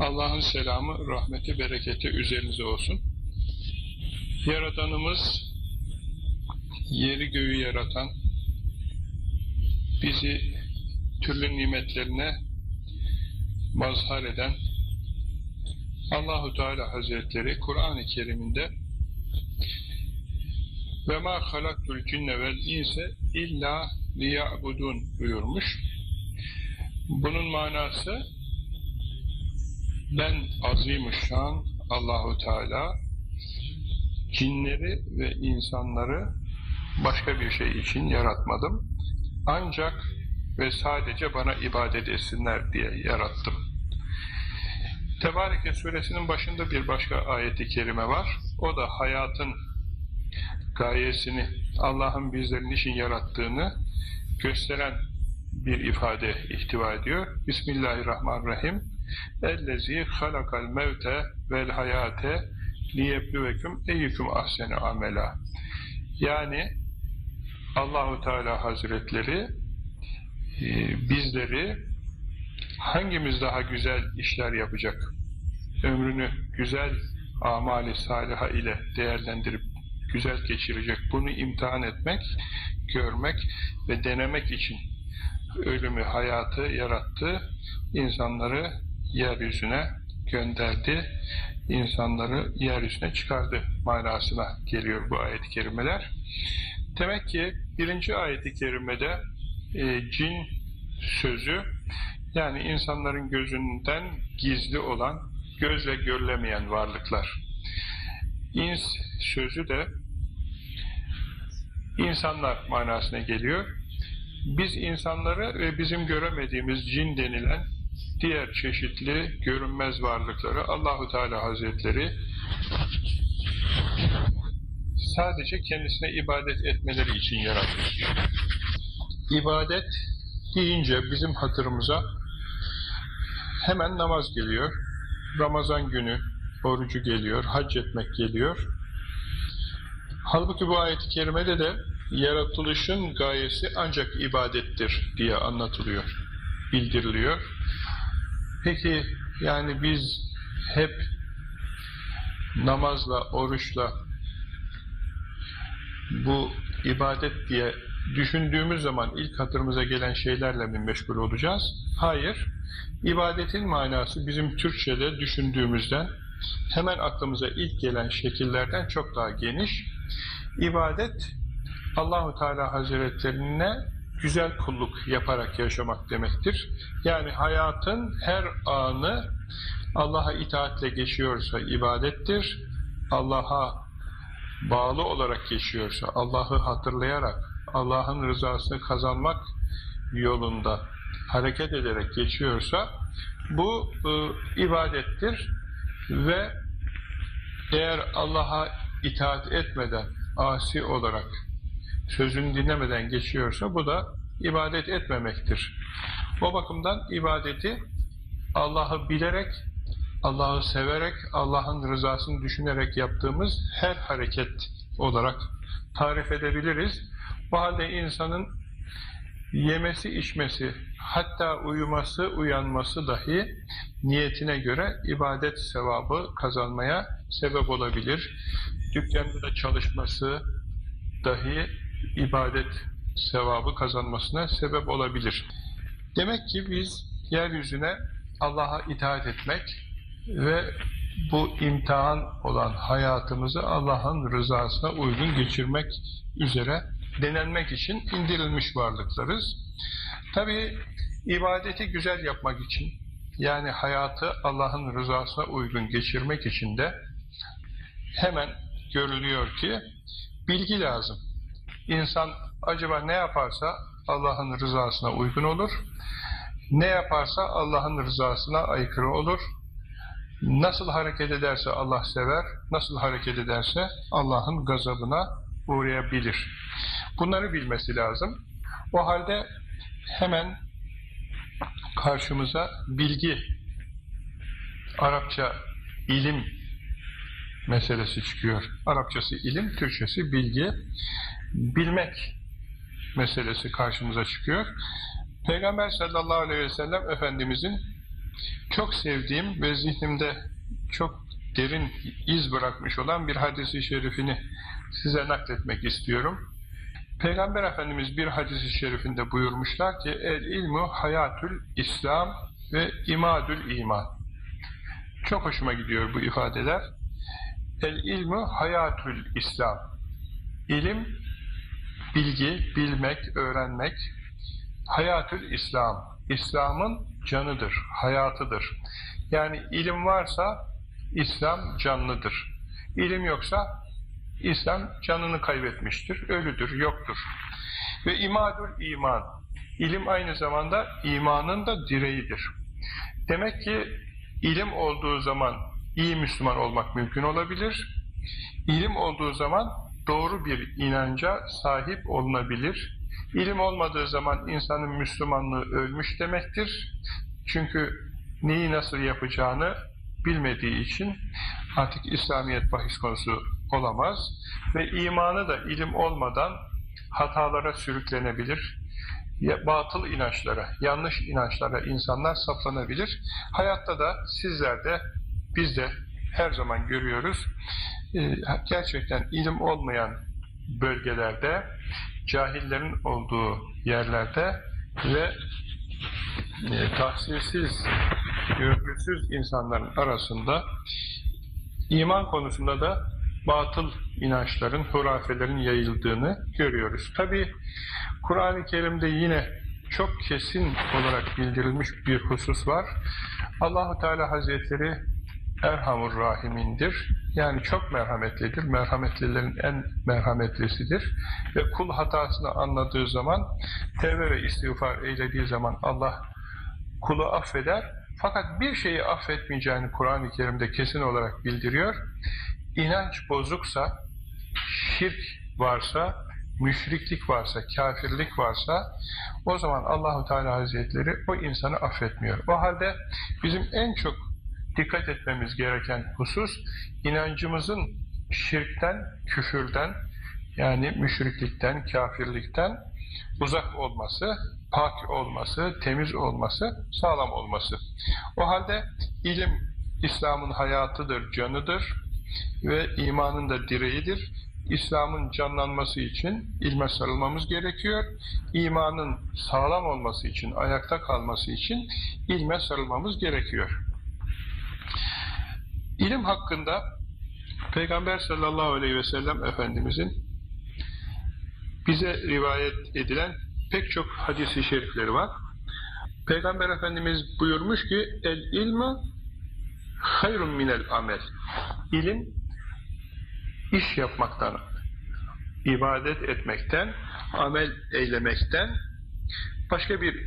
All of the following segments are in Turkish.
Allah'ın selamı, rahmeti, bereketi üzerinize olsun. Yaratanımız, yeri göğü yaratan, bizi türlü nimetlerine mazhar eden Allahu Teala Hazretleri Kur'an-ı Kerim'inde ve ma halaktul cinne vel inse illa liya'budun buyurmuş. Bunun manası ben azimuşşan Allahu Teala cinleri ve insanları başka bir şey için yaratmadım. Ancak ve sadece bana ibadet etsinler diye yarattım. Tebareke suresinin başında bir başka ayeti kerime var. O da hayatın gayesini, Allah'ın bizlerin için yarattığını gösteren bir ifade ihtiva ediyor. Bismillahirrahmanirrahim. Halakal mevte vel hayate liyebluvekum eyyüküm ahsene amela. Yani Allahu Teala Hazretleri e, bizleri hangimiz daha güzel işler yapacak, ömrünü güzel amali saliha ile değerlendirip güzel geçirecek, bunu imtihan etmek, görmek ve denemek için ölümü, hayatı yarattı, insanları yeryüzüne gönderdi, insanları yeryüzüne çıkardı manasına geliyor bu ayet-i kerimeler. Demek ki birinci ayet-i kerimede e, cin sözü, yani insanların gözünden gizli olan, gözle görülemeyen varlıklar. İns sözü de insanlar manasına geliyor. Biz insanları ve bizim göremediğimiz cin denilen diğer çeşitli görünmez varlıkları Allahu Teala Hazretleri sadece kendisine ibadet etmeleri için yaratmış. İbadet deyince bizim hatırımıza hemen namaz geliyor, Ramazan günü orucu geliyor, hac etmek geliyor. Halbuki bu ayet-i kerimede de yaratılışın gayesi ancak ibadettir diye anlatılıyor, bildiriliyor. Peki yani biz hep namazla, oruçla bu ibadet diye düşündüğümüz zaman ilk hatırımıza gelen şeylerle mi meşgul olacağız? Hayır. İbadetin manası bizim Türkçe'de düşündüğümüzden hemen aklımıza ilk gelen şekillerden çok daha geniş. İbadet Allahu Teala Hazretlerine güzel kulluk yaparak yaşamak demektir. Yani hayatın her anı Allah'a itaatle geçiyorsa ibadettir. Allah'a bağlı olarak geçiyorsa, Allah'ı hatırlayarak, Allah'ın rızasını kazanmak yolunda hareket ederek geçiyorsa bu e, ibadettir ve eğer Allah'a itaat etmeden, asi olarak sözünü dinlemeden geçiyorsa bu da ibadet etmemektir. O bakımdan ibadeti Allah'ı bilerek, Allah'ı severek, Allah'ın rızasını düşünerek yaptığımız her hareket olarak tarif edebiliriz. Bu halde insanın yemesi, içmesi, hatta uyuması, uyanması dahi niyetine göre ibadet sevabı kazanmaya sebep olabilir. Dükkanda çalışması dahi ibadet sevabı kazanmasına sebep olabilir. Demek ki biz yeryüzüne Allah'a itaat etmek ve bu imtihan olan hayatımızı Allah'ın rızasına uygun geçirmek üzere denenmek için indirilmiş varlıklarız. Tabi ibadeti güzel yapmak için yani hayatı Allah'ın rızasına uygun geçirmek için de hemen görülüyor ki bilgi lazım. İnsan acaba ne yaparsa Allah'ın rızasına uygun olur, ne yaparsa Allah'ın rızasına aykırı olur, nasıl hareket ederse Allah sever, nasıl hareket ederse Allah'ın gazabına uğrayabilir. Bunları bilmesi lazım. O halde hemen karşımıza bilgi, Arapça ilim meselesi çıkıyor. Arapçası ilim, Türkçesi bilgi. Bilmek meselesi karşımıza çıkıyor. Peygamber sallallahu aleyhi ve sellem Efendimizin çok sevdiğim ve zihnimde çok derin iz bırakmış olan bir hadisi şerifini size nakletmek istiyorum. Peygamber Efendimiz bir hadisi şerifinde buyurmuşlar ki el ilmu hayatül İslam ve imadül iman. Çok hoşuma gidiyor bu ifadeler. El ilmu hayatül İslam. İlim, bilgi, bilmek, öğrenmek. Hayatül İslam. İslam'ın canıdır, hayatıdır. Yani ilim varsa İslam canlıdır. İlim yoksa İslam canını kaybetmiştir, ölüdür, yoktur. Ve imadül iman. İlim aynı zamanda imanın da direğidir. Demek ki ilim olduğu zaman iyi Müslüman olmak mümkün olabilir. İlim olduğu zaman doğru bir inanca sahip olunabilir. İlim olmadığı zaman insanın Müslümanlığı ölmüş demektir. Çünkü neyi nasıl yapacağını bilmediği için artık İslamiyet bahis konusu olamaz ve imanı da ilim olmadan hatalara sürüklenebilir. Batıl inançlara, yanlış inançlara insanlar saplanabilir. Hayatta da sizler de biz de her zaman görüyoruz. Gerçekten ilim olmayan bölgelerde, cahillerin olduğu yerlerde ve tahsilsiz, görgüsüz insanların arasında iman konusunda da batıl inançların, hurafelerin yayıldığını görüyoruz. Tabi Kur'an-ı Kerim'de yine çok kesin olarak bildirilmiş bir husus var. Allahu Teala Hazretleri Erhamur Rahimindir. Yani çok merhametlidir. Merhametlilerin en merhametlisidir. Ve kul hatasını anladığı zaman, tevbe ve istiğfar eylediği zaman Allah kulu affeder. Fakat bir şeyi affetmeyeceğini Kur'an-ı Kerim'de kesin olarak bildiriyor. İnanç bozuksa, şirk varsa, müşriklik varsa, kafirlik varsa o zaman Allahu Teala Hazretleri o insanı affetmiyor. O halde bizim en çok dikkat etmemiz gereken husus inancımızın şirkten, küfürden yani müşriklikten, kafirlikten uzak olması, pak olması, temiz olması, sağlam olması. O halde ilim İslam'ın hayatıdır, canıdır ve imanın da direğidir. İslam'ın canlanması için ilme sarılmamız gerekiyor. İmanın sağlam olması için, ayakta kalması için ilme sarılmamız gerekiyor. İlim hakkında Peygamber sallallahu aleyhi ve sellem Efendimizin bize rivayet edilen pek çok hadisi şerifleri var. Peygamber Efendimiz buyurmuş ki el ilmu hayrun minel amel. İlim iş yapmaktan, ibadet etmekten, amel eylemekten başka bir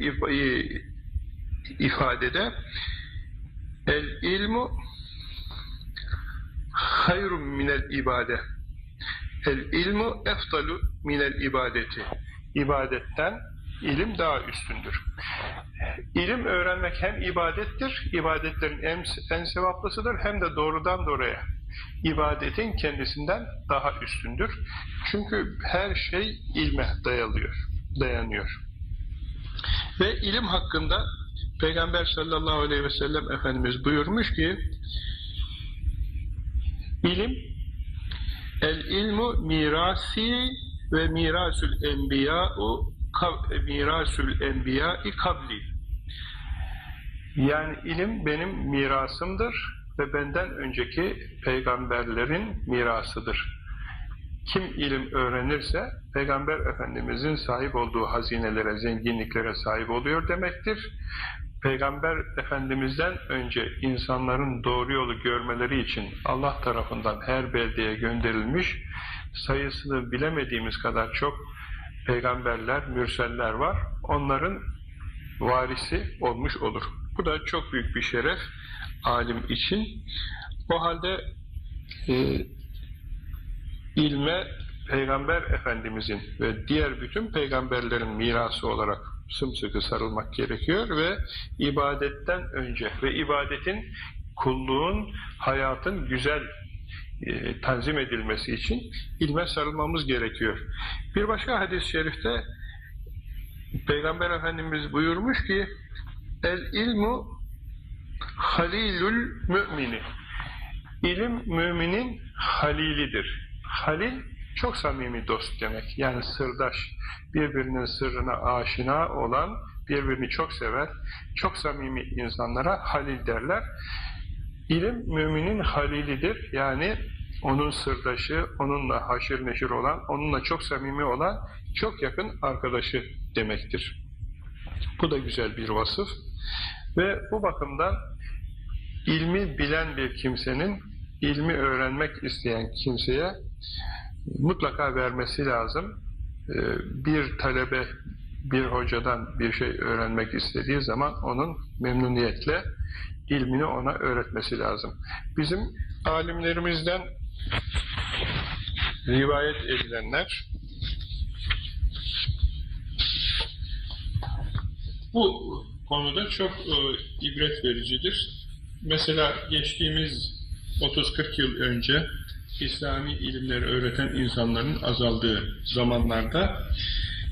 ifadede el ilmu hayrun minel ibade el ilmu eftalu minel ibadeti ibadetten ilim daha üstündür. İlim öğrenmek hem ibadettir, ibadetlerin en, en sevaplısıdır hem de doğrudan doğruya ibadetin kendisinden daha üstündür. Çünkü her şey ilme dayalıyor, dayanıyor. Ve ilim hakkında Peygamber sallallahu aleyhi ve sellem Efendimiz buyurmuş ki ilim el ilmu mirasi ve mirasül enbiya'u mirasül enbiya'i kabli yani ilim benim mirasımdır ve benden önceki peygamberlerin mirasıdır. Kim ilim öğrenirse Peygamber Efendimizin sahip olduğu hazinelere, zenginliklere sahip oluyor demektir. Peygamber Efendimiz'den önce insanların doğru yolu görmeleri için Allah tarafından her beldeye gönderilmiş, sayısını bilemediğimiz kadar çok peygamberler, mürseller var. Onların varisi olmuş olur. Bu da çok büyük bir şeref alim için. O halde e, ilme Peygamber Efendimizin ve diğer bütün peygamberlerin mirası olarak sımsıkı sarılmak gerekiyor ve ibadetten önce ve ibadetin kulluğun, hayatın güzel e, tanzim edilmesi için ilme sarılmamız gerekiyor. Bir başka hadis-i şerifte Peygamber Efendimiz buyurmuş ki el ilmu halilül mümini. İlim müminin halilidir. Halil çok samimi dost demek. Yani sırdaş, birbirinin sırrına aşina olan, birbirini çok sever, çok samimi insanlara halil derler. İlim müminin halilidir. Yani onun sırdaşı, onunla haşir neşir olan, onunla çok samimi olan, çok yakın arkadaşı demektir. Bu da güzel bir vasıf. Ve bu bakımdan ilmi bilen bir kimsenin, ilmi öğrenmek isteyen kimseye mutlaka vermesi lazım. Ee, bir talebe bir hocadan bir şey öğrenmek istediği zaman onun memnuniyetle ilmini ona öğretmesi lazım. Bizim alimlerimizden rivayet edilenler bu konuda çok e, ibret vericidir. Mesela geçtiğimiz 30-40 yıl önce İslami ilimleri öğreten insanların azaldığı zamanlarda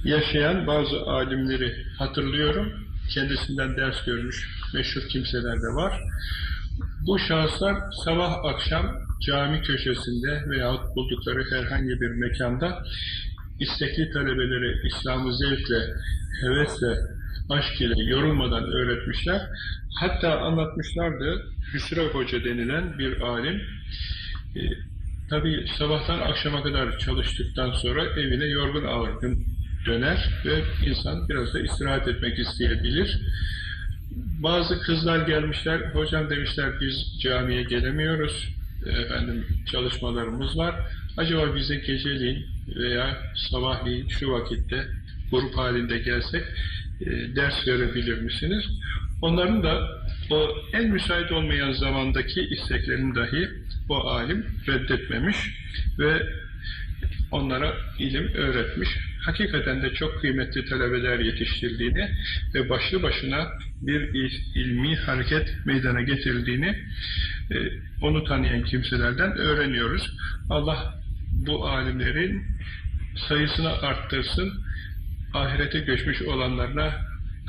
yaşayan bazı alimleri hatırlıyorum. Kendisinden ders görmüş meşhur kimseler de var. Bu şahıslar sabah akşam cami köşesinde veyahut buldukları herhangi bir mekanda istekli talebeleri İslam'ı zevkle, hevesle, aşk ile yorulmadan öğretmişler. Hatta anlatmışlardı Hüsrev Hoca denilen bir alim e, tabi sabahtan akşama kadar çalıştıktan sonra evine yorgun ağırgın döner ve insan biraz da istirahat etmek isteyebilir. Bazı kızlar gelmişler, hocam demişler biz camiye gelemiyoruz, efendim çalışmalarımız var. Acaba bize geceliğin veya sabahleyin şu vakitte grup halinde gelsek e, ders verebilir misiniz? Onların da o en müsait olmayan zamandaki isteklerini dahi o alim reddetmemiş ve onlara ilim öğretmiş. Hakikaten de çok kıymetli talebeler yetiştirdiğini ve başlı başına bir ilmi hareket meydana getirdiğini e, onu tanıyan kimselerden öğreniyoruz. Allah bu alimlerin sayısını arttırsın, ahirete göçmüş olanlarına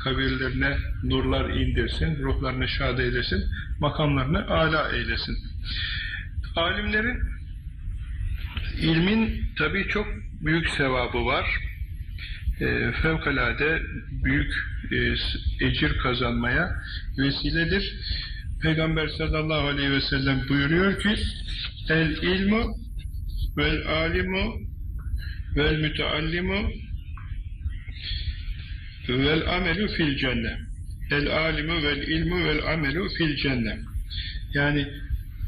kabirlerine nurlar indirsin, ruhlarını şad eylesin, makamlarını âlâ eylesin. Alimlerin ilmin tabi çok büyük sevabı var. E, fevkalade büyük e, ecir kazanmaya vesiledir. Peygamber sallallahu aleyhi ve sellem buyuruyor ki el ilmu vel alimu vel müteallimu vel amelu fil cennet. El alimu vel ilmu vel amelu fil cennet. Yani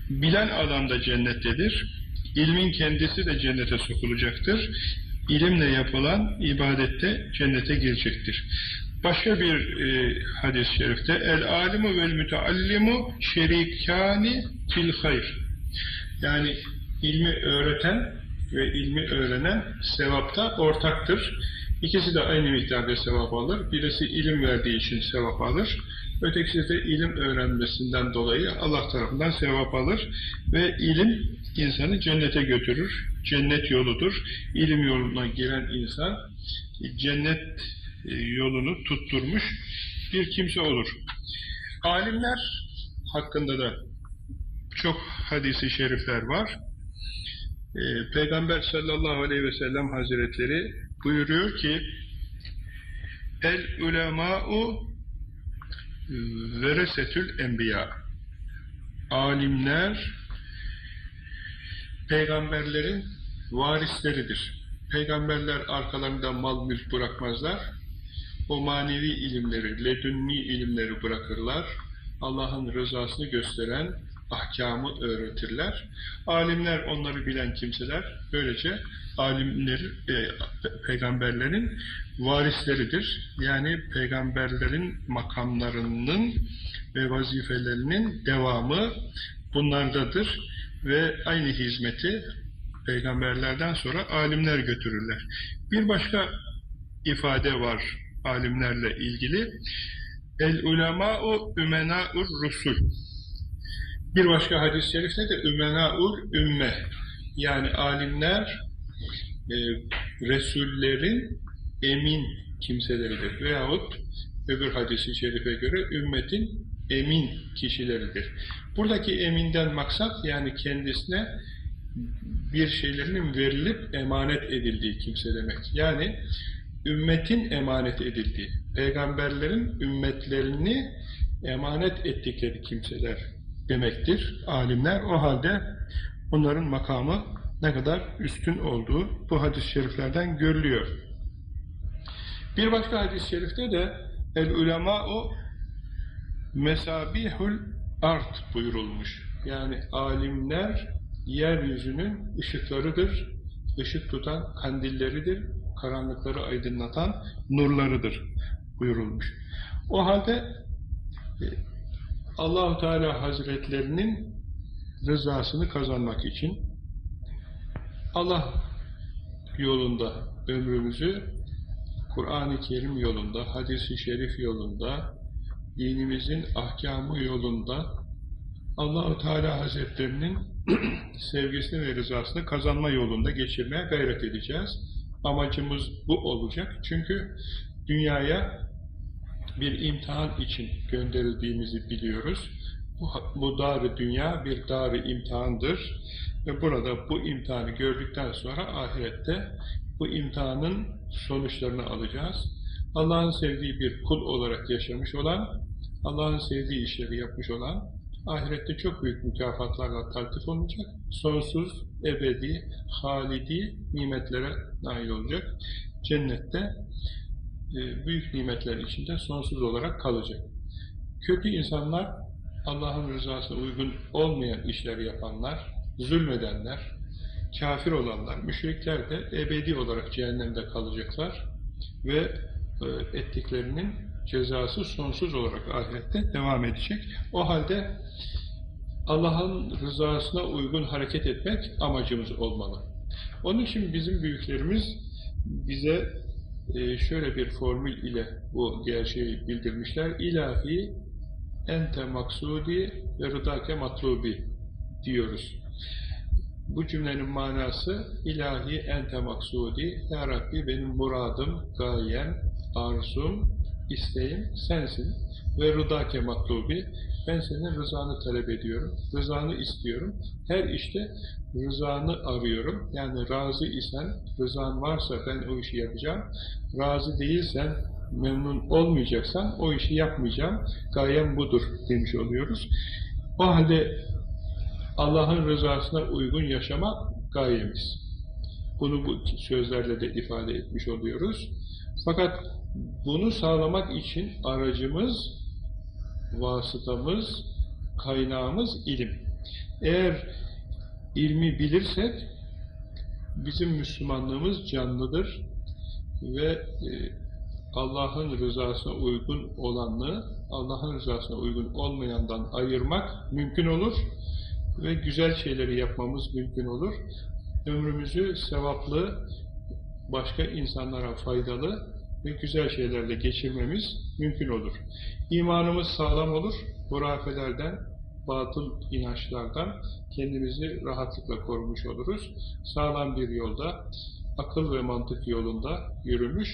bilen adam da cennettedir. İlmin kendisi de cennete sokulacaktır. İlimle yapılan ibadette cennete girecektir. Başka bir e, hadis-i şerifte el alimu vel müteallimu şerikani fil hayr. Yani ilmi öğreten ve ilmi öğrenen sevapta ortaktır. İkisi de aynı miktarda sevap alır. Birisi ilim verdiği için sevap alır. Ötekisi de ilim öğrenmesinden dolayı Allah tarafından sevap alır. Ve ilim insanı cennete götürür. Cennet yoludur. İlim yoluna giren insan cennet e, yolunu tutturmuş bir kimse olur. Alimler hakkında da çok hadisi şerifler var. Ee, Peygamber sallallahu aleyhi ve sellem hazretleri buyuruyor ki El ulema'u veresetül enbiya alimler peygamberlerin varisleridir. Peygamberler arkalarında mal mülk bırakmazlar. O manevi ilimleri, ledünni ilimleri bırakırlar. Allah'ın rızasını gösteren ahkamı öğretirler. Alimler onları bilen kimseler böylece alimler, e, peygamberlerin varisleridir. Yani peygamberlerin makamlarının ve vazifelerinin devamı bunlardadır ve aynı hizmeti peygamberlerden sonra alimler götürürler. Bir başka ifade var alimlerle ilgili. El ulema'u ümena'ur rusul. Bir başka hadis-i şerifte de ümena'ul ümme. Yani alimler e, Resullerin emin kimseleridir. Veyahut öbür hadis-i şerife göre ümmetin emin kişileridir. Buradaki eminden maksat yani kendisine bir şeylerinin verilip emanet edildiği kimse demek. Yani ümmetin emanet edildiği, peygamberlerin ümmetlerini emanet ettikleri kimseler demektir. Alimler o halde onların makamı ne kadar üstün olduğu bu hadis-i şeriflerden görülüyor. Bir başka hadis-i şerifte de el ulema o mesabihul art buyurulmuş. Yani alimler yeryüzünün ışıklarıdır, ışık tutan kandilleridir, karanlıkları aydınlatan nurlarıdır buyurulmuş. O halde e, Allahu Teala Hazretlerinin rızasını kazanmak için Allah yolunda ömrümüzü Kur'an-ı Kerim yolunda, hadis-i şerif yolunda, dinimizin ahkamı yolunda Allahu Teala Hazretlerinin sevgisini ve rızasını kazanma yolunda geçirmeye gayret edeceğiz. Amacımız bu olacak. Çünkü dünyaya bir imtihan için gönderildiğimizi biliyoruz. Bu, bu dar dünya bir dar imtihandır. Ve burada bu imtihanı gördükten sonra ahirette bu imtihanın sonuçlarını alacağız. Allah'ın sevdiği bir kul olarak yaşamış olan, Allah'ın sevdiği işleri yapmış olan, ahirette çok büyük mükafatlarla taltif olacak, sonsuz, ebedi, halidi nimetlere nail olacak. Cennette büyük nimetler içinde sonsuz olarak kalacak. Kötü insanlar, Allah'ın rızasına uygun olmayan işleri yapanlar, zulmedenler, kafir olanlar, müşrikler de ebedi olarak cehennemde kalacaklar ve e, ettiklerinin cezası sonsuz olarak ahirette devam edecek. O halde Allah'ın rızasına uygun hareket etmek amacımız olmalı. Onun için bizim büyüklerimiz bize e, şöyle bir formül ile bu gerçeği bildirmişler. İlahi ente maksudi ve rıdake matlubi diyoruz. Bu cümlenin manası ilahi ente maksudi, Ya Rabbi benim muradım, gayem, arzum, isteğim sensin ve rıdake matlubi, ben senin rızanı talep ediyorum, rızanı istiyorum. Her işte rızanı arıyorum. Yani razı isen, rızan varsa ben o işi yapacağım. Razı değilsen, memnun olmayacaksan o işi yapmayacağım. Gayem budur demiş oluyoruz. O halde Allah'ın rızasına uygun yaşama gayemiz. Bunu bu sözlerle de ifade etmiş oluyoruz. Fakat bunu sağlamak için aracımız, vasıtamız, kaynağımız ilim. Eğer ilmi bilirsek bizim Müslümanlığımız canlıdır ve e, Allah'ın rızasına uygun olanı Allah'ın rızasına uygun olmayandan ayırmak mümkün olur ve güzel şeyleri yapmamız mümkün olur. Ömrümüzü sevaplı, başka insanlara faydalı ve güzel şeylerle geçirmemiz mümkün olur. İmanımız sağlam olur, hurafelerden, batıl inançlardan kendimizi rahatlıkla korumuş oluruz. Sağlam bir yolda, akıl ve mantık yolunda yürümüş,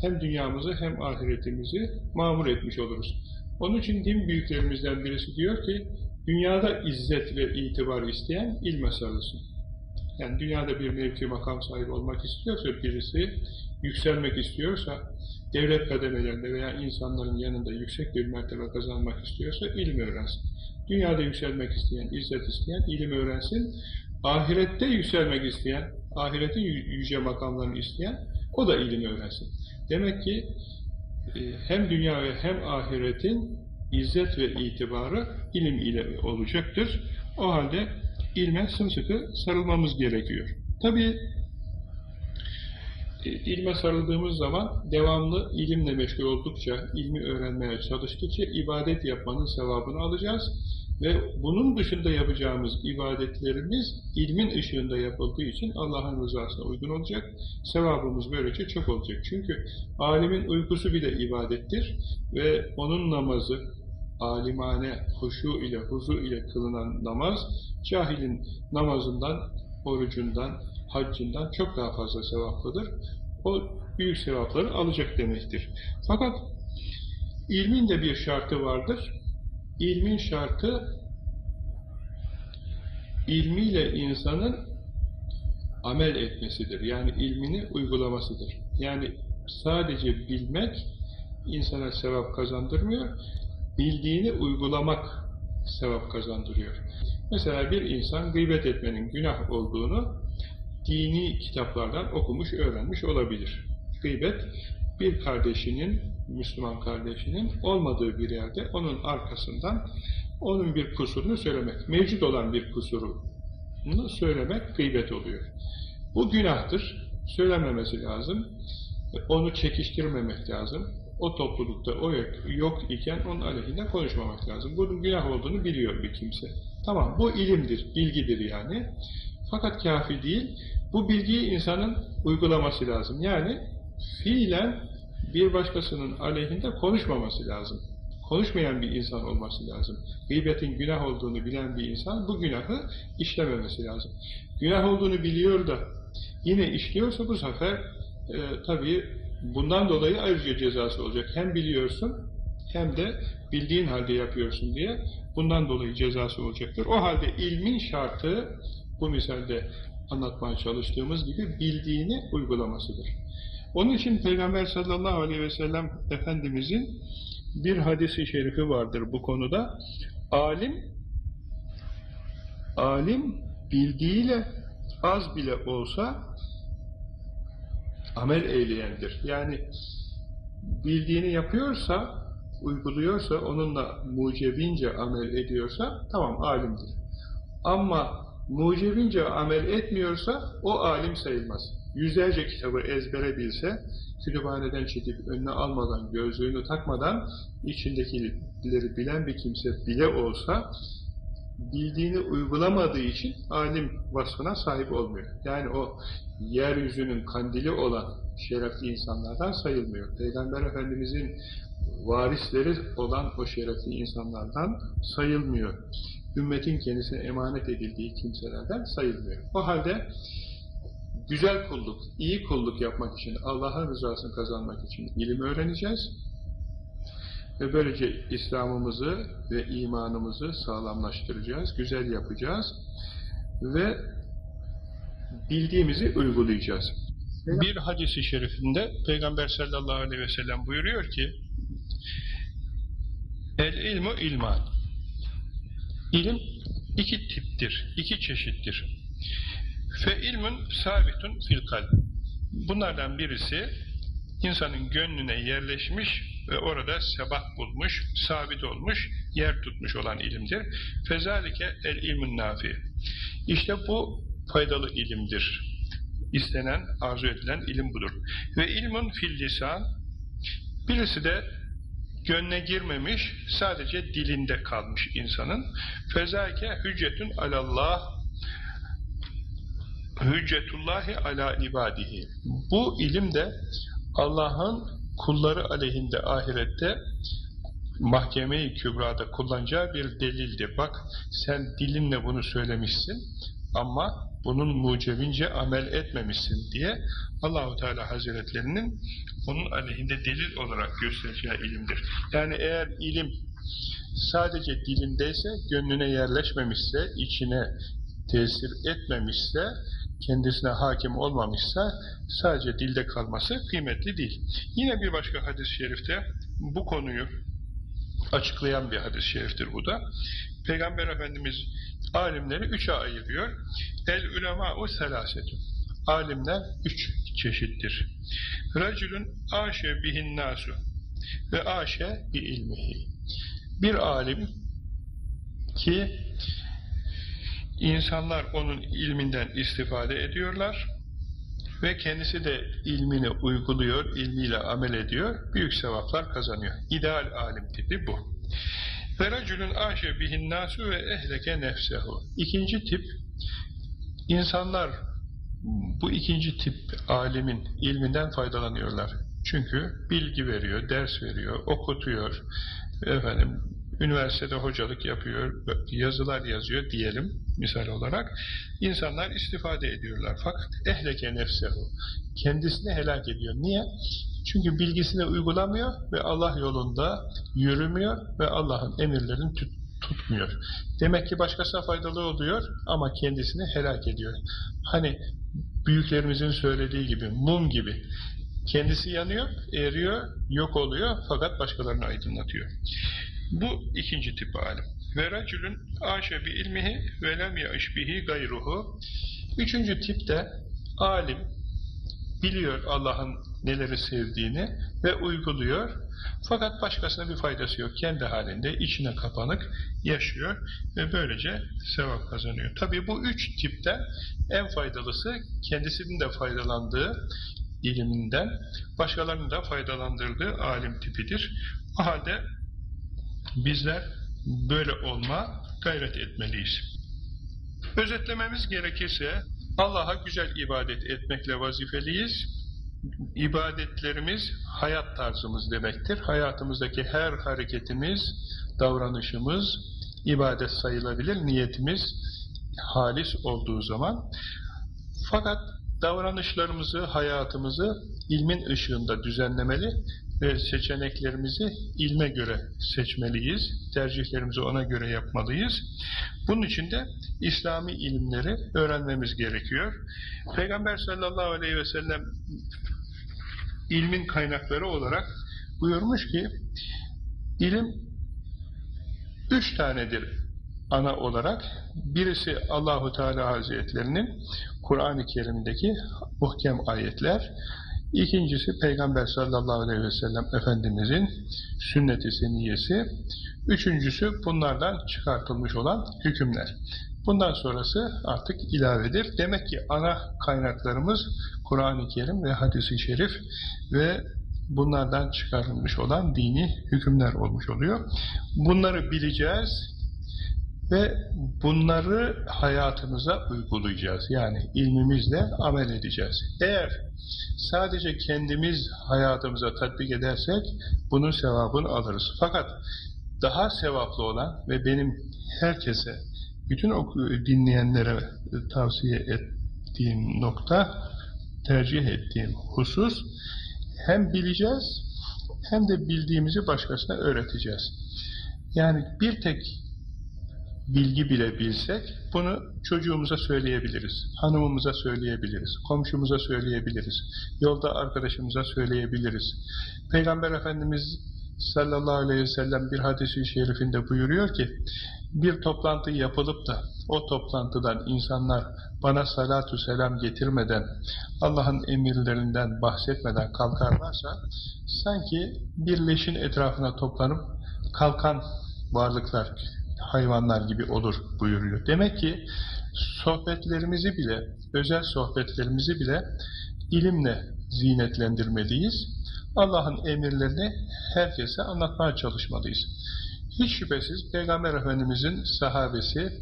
hem dünyamızı hem ahiretimizi mamur etmiş oluruz. Onun için din büyüklerimizden birisi diyor ki, dünyada izzet ve itibar isteyen ilme sarılsın. Yani dünyada bir mevki makam sahibi olmak istiyorsa birisi, yükselmek istiyorsa, devlet kademelerinde veya insanların yanında yüksek bir mertebe kazanmak istiyorsa ilim öğrensin. Dünyada yükselmek isteyen, izzet isteyen ilim öğrensin. Ahirette yükselmek isteyen, ahiretin yüce makamlarını isteyen o da ilim öğrensin. Demek ki e, hem dünya ve hem ahiretin izzet ve itibarı ilim ile olacaktır. O halde ilme sımsıkı sarılmamız gerekiyor. Tabi e, ilme sarıldığımız zaman devamlı ilimle meşgul oldukça, ilmi öğrenmeye çalıştıkça ibadet yapmanın sevabını alacağız. Ve bunun dışında yapacağımız ibadetlerimiz ilmin ışığında yapıldığı için Allah'ın rızasına uygun olacak. Sevabımız böylece çok olacak. Çünkü alimin uykusu bile ibadettir ve onun namazı, alimane, huşu ile, huzu ile kılınan namaz, cahilin namazından, orucundan, haccından çok daha fazla sevaplıdır. O büyük sevapları alacak demektir. Fakat ilmin de bir şartı vardır. ilmin şartı ilmiyle insanın amel etmesidir. Yani ilmini uygulamasıdır. Yani sadece bilmek insana sevap kazandırmıyor, bildiğini uygulamak sevap kazandırıyor. Mesela bir insan gıybet etmenin günah olduğunu dini kitaplardan okumuş, öğrenmiş olabilir. Gıybet, bir kardeşinin, Müslüman kardeşinin olmadığı bir yerde onun arkasından onun bir kusurunu söylemek, mevcut olan bir kusurunu söylemek gıybet oluyor. Bu günahtır, söylememesi lazım, onu çekiştirmemek lazım, o toplulukta o yok, yok iken onun aleyhinde konuşmamak lazım. Bunun günah olduğunu biliyor bir kimse. Tamam, bu ilimdir, bilgidir yani. Fakat kafi değil, bu bilgiyi insanın uygulaması lazım. Yani fiilen bir başkasının aleyhinde konuşmaması lazım. Konuşmayan bir insan olması lazım. Gıybetin günah olduğunu bilen bir insan bu günahı işlememesi lazım. Günah olduğunu biliyor da yine işliyorsa bu sefer e, tabii bundan dolayı ayrıca cezası olacak. Hem biliyorsun hem de bildiğin halde yapıyorsun diye bundan dolayı cezası olacaktır. O halde ilmin şartı bu misalde anlatmaya çalıştığımız gibi bildiğini uygulamasıdır. Onun için Peygamber sallallahu aleyhi ve sellem Efendimizin bir hadisi şerifi vardır bu konuda. Alim alim bildiğiyle az bile olsa amel eyleyendir. Yani bildiğini yapıyorsa, uyguluyorsa, onunla mucebince amel ediyorsa tamam alimdir. Ama mucebince amel etmiyorsa o alim sayılmaz. Yüzlerce kitabı ezbere bilse, kütüphaneden çekip önüne almadan, gözlüğünü takmadan içindekileri bilen bir kimse bile olsa bildiğini uygulamadığı için alim vasfına sahip olmuyor. Yani o yeryüzünün kandili olan şerefli insanlardan sayılmıyor. Peygamber Efendimizin varisleri olan o şerefli insanlardan sayılmıyor. Ümmetin kendisine emanet edildiği kimselerden sayılmıyor. O halde güzel kulluk, iyi kulluk yapmak için, Allah'ın rızasını kazanmak için ilim öğreneceğiz. Ve böylece İslam'ımızı ve imanımızı sağlamlaştıracağız, güzel yapacağız ve bildiğimizi uygulayacağız. Bir hadisi şerifinde Peygamber sallallahu aleyhi ve sellem buyuruyor ki El ilmu ilman İlim iki tiptir, iki çeşittir. Fe ilmun sabitun fil kalb. Bunlardan birisi insanın gönlüne yerleşmiş ve orada sebat bulmuş, sabit olmuş, yer tutmuş olan ilimdir. Fezalike el ilmun nafi. İşte bu faydalı ilimdir. İstenen, arzu edilen ilim budur. Ve ilmun fil lisan, birisi de gönle girmemiş, sadece dilinde kalmış insanın. Fezâke hüccetün alallah hüccetullahi ala ibadihi. Bu ilim de Allah'ın kulları aleyhinde ahirette mahkeme-i kübrada kullanacağı bir delildi. Bak sen dilinle bunu söylemişsin ama bunun mucebince amel etmemişsin diye Allahu Teala Hazretlerinin onun aleyhinde delil olarak göstereceği ilimdir. Yani eğer ilim sadece dilindeyse, gönlüne yerleşmemişse, içine tesir etmemişse, kendisine hakim olmamışsa sadece dilde kalması kıymetli değil. Yine bir başka hadis-i şerifte bu konuyu açıklayan bir hadis-i şeriftir bu da. Peygamber Efendimiz alimleri üçe ayırıyor. El ulemâ'u selâsetun. Alimler üç çeşittir. Racülün aşe bihin nasu ve aşe bi ilmihi. Bir alim ki insanlar onun ilminden istifade ediyorlar ve kendisi de ilmini uyguluyor, ilmiyle amel ediyor, büyük sevaplar kazanıyor. İdeal alim tipi bu. Feracülün aşe bihin nasu ve ehleke nefsehu. İkinci tip, insanlar bu ikinci tip alimin ilminden faydalanıyorlar. Çünkü bilgi veriyor, ders veriyor, okutuyor, efendim üniversitede hocalık yapıyor, yazılar yazıyor diyelim misal olarak. İnsanlar istifade ediyorlar. Fakat ehleke nefsehu. Kendisini helak ediyor. Niye? Çünkü bilgisini uygulamıyor ve Allah yolunda yürümüyor ve Allah'ın emirlerini tutmuyor. Demek ki başkasına faydalı oluyor ama kendisini helak ediyor. Hani büyüklerimizin söylediği gibi, mum gibi. Kendisi yanıyor, eriyor, yok oluyor fakat başkalarını aydınlatıyor. Bu ikinci tip alim. Ve racülün aşe bi ilmihi ve ya'iş bihi gayruhu. Üçüncü tip de alim, biliyor Allah'ın neleri sevdiğini ve uyguluyor. Fakat başkasına bir faydası yok. Kendi halinde içine kapanık yaşıyor ve böylece sevap kazanıyor. Tabi bu üç tipten en faydalısı kendisinin de faydalandığı iliminden, başkalarının da faydalandırdığı alim tipidir. O halde bizler böyle olma gayret etmeliyiz. Özetlememiz gerekirse Allah'a güzel ibadet etmekle vazifeliyiz. İbadetlerimiz hayat tarzımız demektir. Hayatımızdaki her hareketimiz, davranışımız ibadet sayılabilir. Niyetimiz halis olduğu zaman. Fakat davranışlarımızı, hayatımızı ilmin ışığında düzenlemeli ve seçeneklerimizi ilme göre seçmeliyiz. Tercihlerimizi ona göre yapmalıyız. Bunun için de İslami ilimleri öğrenmemiz gerekiyor. Peygamber sallallahu aleyhi ve sellem ilmin kaynakları olarak buyurmuş ki ilim üç tanedir ana olarak. Birisi Allahu Teala Hazretlerinin Kur'an-ı Kerim'deki muhkem ayetler. İkincisi Peygamber sallallahu aleyhi ve sellem Efendimizin sünnet-i seniyesi. Üçüncüsü bunlardan çıkartılmış olan hükümler. Bundan sonrası artık ilavedir. Demek ki ana kaynaklarımız Kur'an-ı Kerim ve hadis-i şerif ve bunlardan çıkarılmış olan dini hükümler olmuş oluyor. Bunları bileceğiz ve bunları hayatımıza uygulayacağız. Yani ilmimizle amel edeceğiz. Eğer sadece kendimiz hayatımıza tatbik edersek bunun sevabını alırız. Fakat daha sevaplı olan ve benim herkese, bütün dinleyenlere tavsiye ettiğim nokta, tercih ettiğim husus, hem bileceğiz hem de bildiğimizi başkasına öğreteceğiz. Yani bir tek bilgi bile bilsek bunu çocuğumuza söyleyebiliriz, hanımımıza söyleyebiliriz, komşumuza söyleyebiliriz, yolda arkadaşımıza söyleyebiliriz. Peygamber Efendimiz sallallahu aleyhi ve sellem bir hadisi şerifinde buyuruyor ki bir toplantı yapılıp da o toplantıdan insanlar bana salatu selam getirmeden Allah'ın emirlerinden bahsetmeden kalkarlarsa sanki bir leşin etrafına toplanıp kalkan varlıklar hayvanlar gibi olur buyuruyor. Demek ki sohbetlerimizi bile, özel sohbetlerimizi bile ilimle zinetlendirmeliyiz. Allah'ın emirlerini herkese anlatmaya çalışmalıyız. Hiç şüphesiz Peygamber Efendimizin sahabesi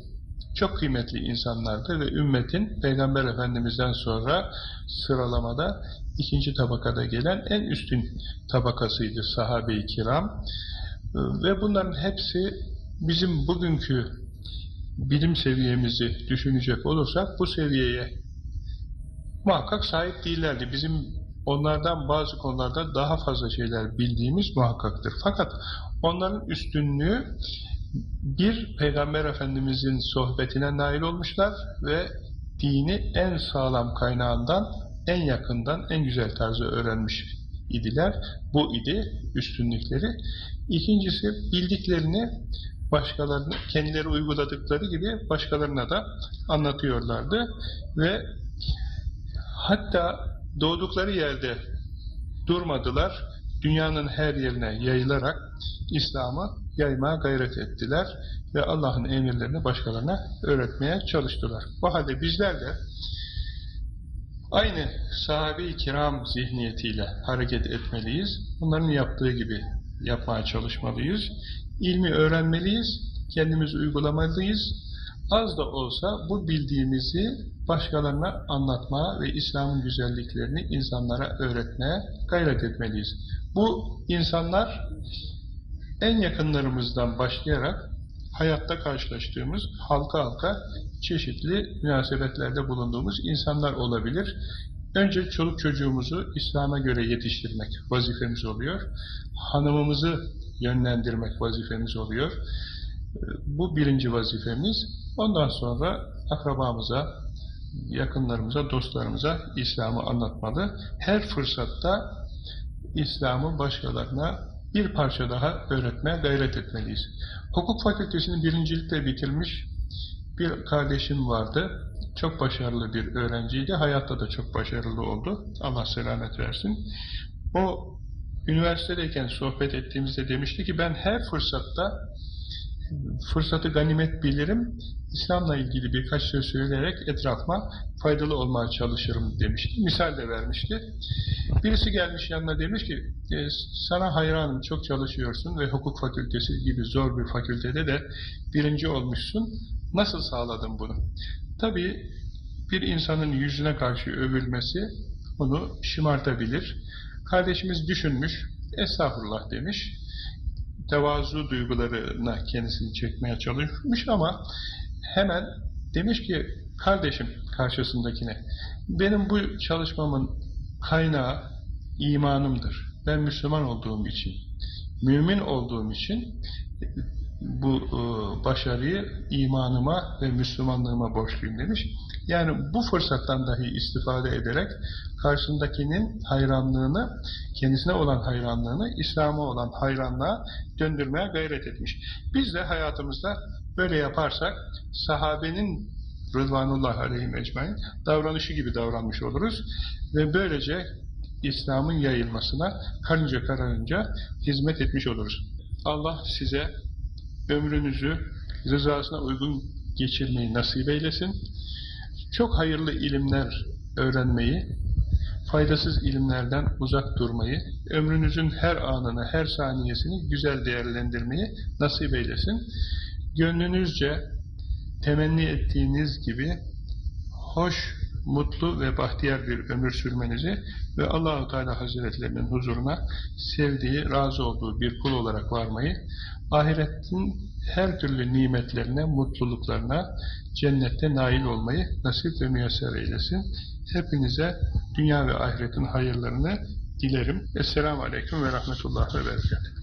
çok kıymetli insanlardı ve ümmetin Peygamber Efendimiz'den sonra sıralamada ikinci tabakada gelen en üstün tabakasıydı sahabe-i kiram. Ve bunların hepsi bizim bugünkü bilim seviyemizi düşünecek olursak bu seviyeye muhakkak sahip değillerdi. Bizim onlardan bazı konularda daha fazla şeyler bildiğimiz muhakkaktır. Fakat onların üstünlüğü bir Peygamber Efendimizin sohbetine nail olmuşlar ve dini en sağlam kaynağından, en yakından, en güzel tarzı öğrenmiş idiler. Bu idi üstünlükleri. İkincisi bildiklerini başkalarını kendileri uyguladıkları gibi başkalarına da anlatıyorlardı ve hatta doğdukları yerde durmadılar. Dünyanın her yerine yayılarak İslam'ı yaymaya gayret ettiler ve Allah'ın emirlerini başkalarına öğretmeye çalıştılar. Bu halde bizler de aynı sahabe-i kiram zihniyetiyle hareket etmeliyiz. Bunların yaptığı gibi yapmaya çalışmalıyız. İlmi öğrenmeliyiz, kendimiz uygulamalıyız. Az da olsa bu bildiğimizi başkalarına anlatmaya ve İslam'ın güzelliklerini insanlara öğretmeye gayret etmeliyiz. Bu insanlar En yakınlarımızdan başlayarak hayatta karşılaştığımız halka halka çeşitli münasebetlerde bulunduğumuz insanlar olabilir. Önce çoluk çocuğumuzu İslam'a göre yetiştirmek vazifemiz oluyor. Hanımımızı yönlendirmek vazifemiz oluyor. Bu birinci vazifemiz. Ondan sonra akrabamıza, yakınlarımıza, dostlarımıza İslam'ı anlatmalı. Her fırsatta İslam'ı başkalarına bir parça daha öğretmeye gayret etmeliyiz. Hukuk fakültesini birincilikle bitirmiş bir kardeşim vardı. Çok başarılı bir öğrenciydi. Hayatta da çok başarılı oldu. Allah selamet versin. O üniversitedeyken sohbet ettiğimizde demişti ki ben her fırsatta fırsatı ganimet bilirim. İslam'la ilgili birkaç söz söyleyerek etrafıma faydalı olmaya çalışırım demişti. Misal de vermişti. Birisi gelmiş yanına demiş ki e, sana hayranım çok çalışıyorsun ve hukuk fakültesi gibi zor bir fakültede de birinci olmuşsun. Nasıl sağladın bunu? Tabii bir insanın yüzüne karşı övülmesi onu şımartabilir. Kardeşimiz düşünmüş, estağfurullah demiş. Tevazu duygularına kendisini çekmeye çalışmış ama hemen demiş ki kardeşim karşısındakine benim bu çalışmamın kaynağı imanımdır. Ben Müslüman olduğum için, mümin olduğum için bu e, başarıyı imanıma ve Müslümanlığıma borçluyum demiş. Yani bu fırsattan dahi istifade ederek karşısındakinin hayranlığını, kendisine olan hayranlığını İslam'a olan hayranlığa döndürmeye gayret etmiş. Biz de hayatımızda böyle yaparsak sahabenin Rıdvanullah aleyhim ecmain davranışı gibi davranmış oluruz ve böylece İslam'ın yayılmasına karınca kararınca hizmet etmiş oluruz. Allah size ömrünüzü rızasına uygun geçirmeyi nasip eylesin. Çok hayırlı ilimler öğrenmeyi, faydasız ilimlerden uzak durmayı, ömrünüzün her anını, her saniyesini güzel değerlendirmeyi nasip eylesin. Gönlünüzce temenni ettiğiniz gibi hoş, mutlu ve bahtiyar bir ömür sürmenizi ve Allahu Teala Hazretlerinin huzuruna sevdiği, razı olduğu bir kul olarak varmayı, ahiretin her türlü nimetlerine, mutluluklarına, cennette nail olmayı nasip ve müyesser eylesin. Hepinize dünya ve ahiretin hayırlarını dilerim. Esselamu Aleyküm ve Rahmetullah ve Berekatuhu.